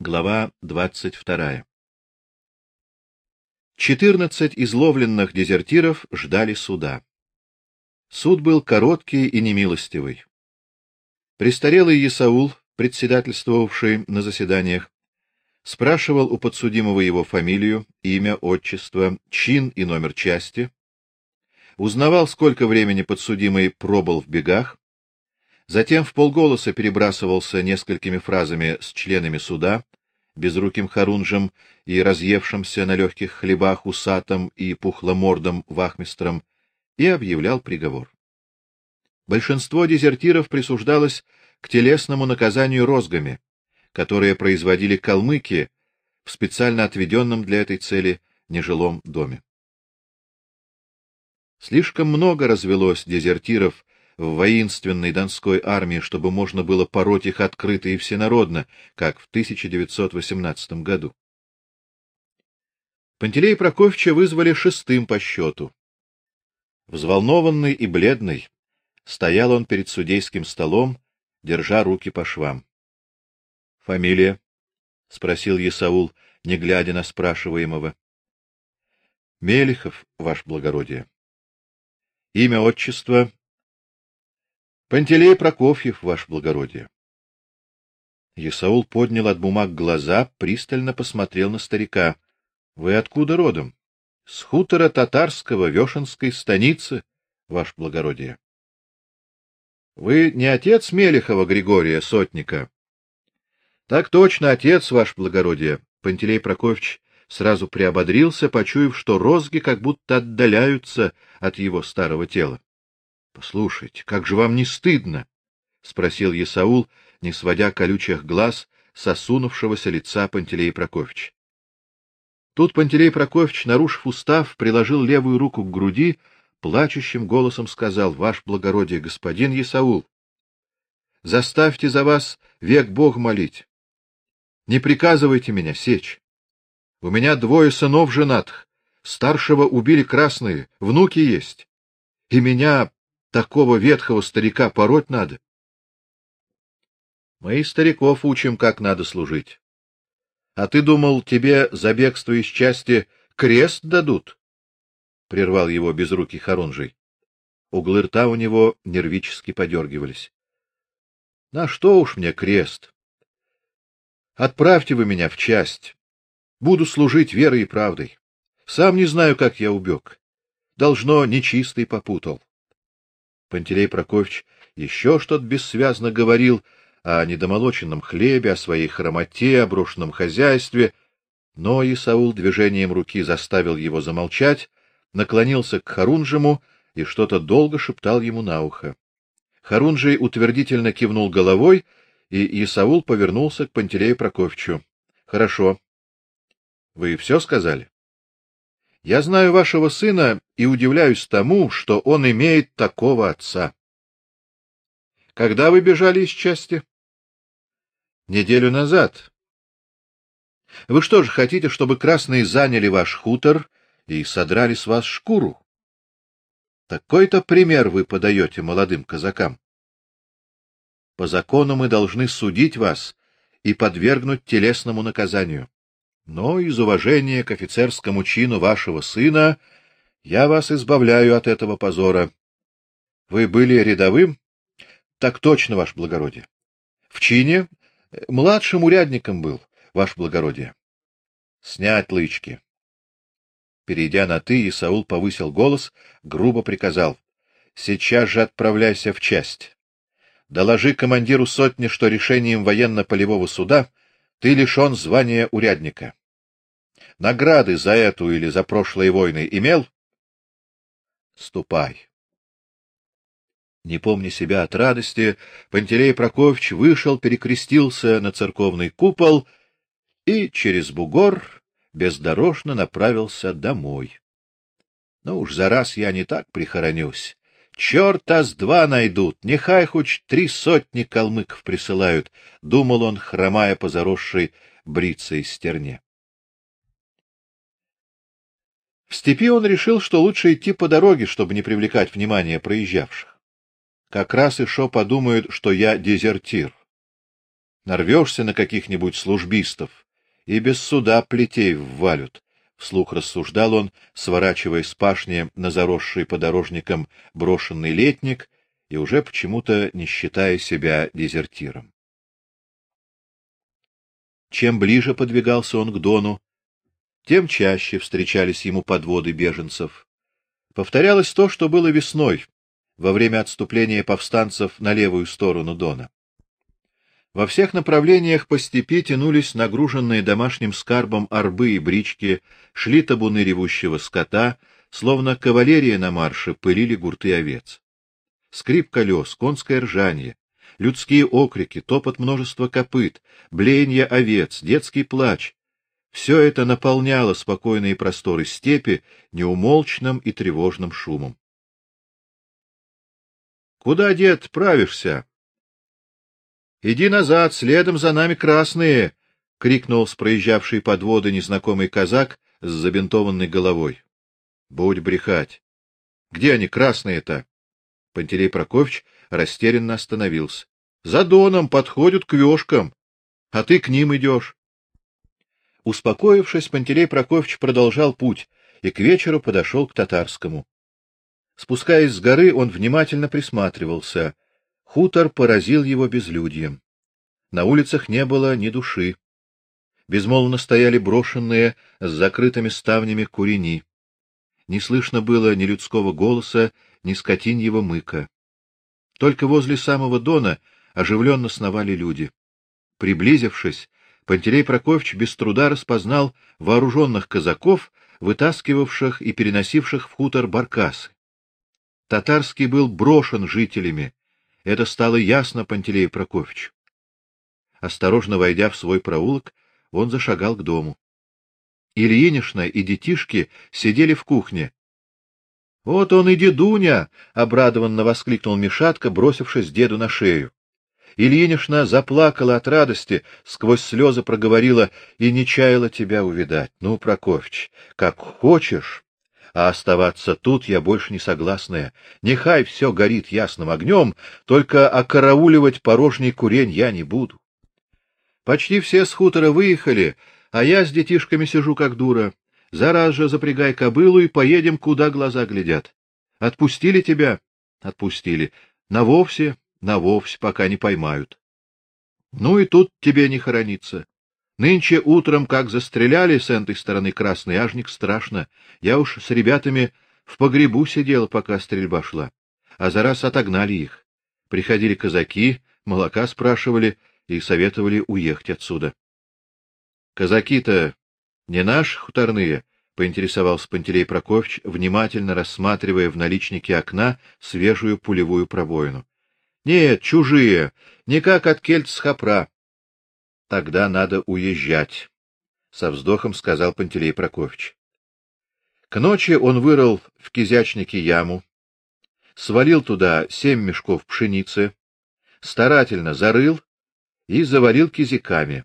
Глава двадцать вторая. Четырнадцать изловленных дезертиров ждали суда. Суд был короткий и немилостивый. Престарелый Исаул, председательствовавший на заседаниях, спрашивал у подсудимого его фамилию, имя, отчество, чин и номер части, узнавал, сколько времени подсудимый пробыл в бегах, Затем в полголоса перебрасывался несколькими фразами с членами суда, безруким Харунжем и разъевшимся на легких хлебах усатым и пухломордым вахмистром, и объявлял приговор. Большинство дезертиров присуждалось к телесному наказанию розгами, которые производили калмыки в специально отведенном для этой цели нежилом доме. Слишком много развелось дезертиров в воинственной донской армии, чтобы можно было пороть их открыто и всенародно, как в 1918 году. Пантелей Прокофьевича вызвали шестым по счету. Взволнованный и бледный, стоял он перед судейским столом, держа руки по швам. Фамилия? спросил Исаул, не глядя на спрашиваемого. Мелихов, ваше благородие. Имя, отчество Пантелей Прокофьев, ваше благородие. Исаул поднял от бумаг глаза, пристально посмотрел на старика. Вы откуда родом? С хутора татарского Вешенской станицы, ваше благородие. Вы не отец Мелехова Григория сотника? Так точно, отец, ваше благородие. Пантелей Прокофьевич сразу приободрился, почуяв, что розги как будто отдаляются от его старого тела. Послушайте, как же вам не стыдно? спросил Исаул, не сводя колючих глаз с осунувшегося лица Пантелея Прокофьевича. Тут Пантелей Прокофьевич, нарушив устав, приложил левую руку к груди, плачущим голосом сказал: "Ваш благородие, господин Исаул, заставьте за вас век Бог молить. Не приказывайте меня сечь. У меня двое сынов женатых, старшего убили красные, внуки есть. И меня Такого ветхого старика пороть надо. Мы стариков учим, как надо служить. А ты думал, тебе за бегство из части крест дадут? прервал его безрукий Харунжий. Углы рта у него нервически подергивались. На что уж мне крест? Отправьте вы меня в часть. Буду служить верой и правдой. Сам не знаю, как я убег. Должно нечистый попутал. Пантелей Прокофьевич еще что-то бессвязно говорил о недомолоченном хлебе, о своей хромоте, о брошенном хозяйстве, но Исаул движением руки заставил его замолчать, наклонился к Харунжему и что-то долго шептал ему на ухо. Харунжий утвердительно кивнул головой, и Исаул повернулся к Пантелею Прокофьевичу. Хорошо. Вы все сказали? Я знаю вашего сына и удивляюсь тому, что он имеет такого отца. Когда вы бежали из части? Неделю назад. Вы что же хотите, чтобы красные заняли ваш хутор и содрали с вас шкуру? Такой-то пример вы подаете молодым казакам. По закону мы должны судить вас и подвергнуть телесному наказанию но из уважения к офицерскому чину вашего сына я вас избавляю от этого позора. Вы были рядовым? Так точно, ваше благородие. В чине младшим урядником был, ваше благородие. Снять лычки. Перейдя на ты, Исаул повысил голос, грубо приказал: "Сейчас же отправляйся в часть. Доложи командиру сотни, что решением военно-полевого суда ты лишен звания урядника. Награды за эту или за прошлые войны имел? Ступай. Не помня себя от радости, Пантелей Прокофьевич вышел, перекрестился на церковный купол и через бугор бездорожно направился домой. Ну уж за раз я не так прихоронюсь. Чёрта с два найдут, нехай хоть три сотни калмыков присылают, думал он, хромая по заросшей брицей стерне. В степи он решил, что лучше идти по дороге, чтобы не привлекать внимания проезжавших. Как раз и шо подумают, что я дезертир. Нарвешься на каких-нибудь службистов и без суда плетей ввалют. Вслух рассуждал он, сворачивая с пашни на заросший подорожником брошенный летник и уже почему-то не считая себя дезертиром. Чем ближе подвигался он к Дону, тем чаще встречались ему подводы беженцев. Повторялось то, что было весной, во время отступления повстанцев на левую сторону Дона. Во всех направлениях по степи тянулись нагруженные домашним скарбом арбы и брички, шли табуны ревущего скота, словно кавалерия на марше пылили гурты овец. Скрип колес, конское ржание, людские окрики, топот множества копыт, блеяние овец, детский плач все это наполняло спокойные просторы степи неумолчным и тревожным шумом. Куда, дед, правишься? Иди назад, следом за нами красные, крикнул с проезжавшей подводы незнакомый казак с забинтованной головой. Будь брехать. Где они красные-то? Пантелей Прокофьевич растерянно остановился. За доном подходят к вёшкам, а ты к ним идешь. Успокоившись, Пантелей Прокофьевич продолжал путь и к вечеру подошел к татарскому. Спускаясь с горы, он внимательно присматривался. Хутор поразил его безлюдьем. На улицах не было ни души. Безмолвно стояли брошенные с закрытыми ставнями курени. Не слышно было ни людского голоса, ни скотиньего мыка. Только возле самого дона оживленно сновали люди. Приблизившись, Пантелей Прокофьевич без труда распознал вооруженных казаков, вытаскивавших и переносивших в хутор баркасы. Татарский был брошен жителями. Это стало ясно Пантелею Прокофьевичу. Осторожно войдя в свой проулок, он зашагал к дому. Ильинишна и детишки сидели в кухне. Вот он и дедуня, обрадованно воскликнул Мишатка, бросившись деду на шею. Ильинишна заплакала от радости, сквозь слезы проговорила и не чаяла тебя увидать. Ну, Прокофьевич, как хочешь, а оставаться тут я больше не согласная. Нехай все горит ясным огнем, только окарауливать порожний курень я не буду. Почти все с хутора выехали, а я с детишками сижу как дура. Зараз же запрягай кобылу и поедем, куда глаза глядят. Отпустили тебя? Отпустили. На вовсе, на вовсе, пока не поймают. Ну и тут тебе не хорониться. Нынче утром, как застреляли с этой стороны красный ажник, страшно. Я уж с ребятами в погребу сидел, пока стрельба шла. А за раз отогнали их. Приходили казаки, молока спрашивали и советовали уехать отсюда. Казаки-то не наши хуторные, поинтересовался Пантелей Прокофьевич, внимательно рассматривая в наличнике окна свежую пулевую пробоину. Нет, чужие, не как от кельт с хопра. Тогда надо уезжать, со вздохом сказал Пантелей Прокофьевич. К ночи он вырыл в кизячнике яму, свалил туда семь мешков пшеницы, старательно зарыл и заварил кизиками.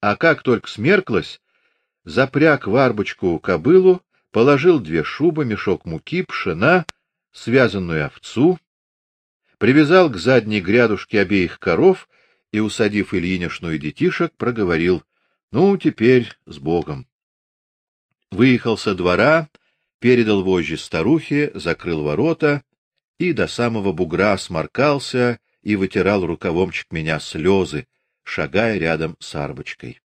А как только смерклось, запряг в арбочку кобылу, положил две шубы, мешок муки, пшена, связанную овцу, привязал к задней грядушке обеих коров и, усадив Ильинишну и детишек, проговорил: "Ну, теперь с Богом". Выехал со двора, передал вожжи старухе, закрыл ворота и до самого бугра сморкался и вытирал рукавомчик меня слезы, шагая рядом с арбочкой.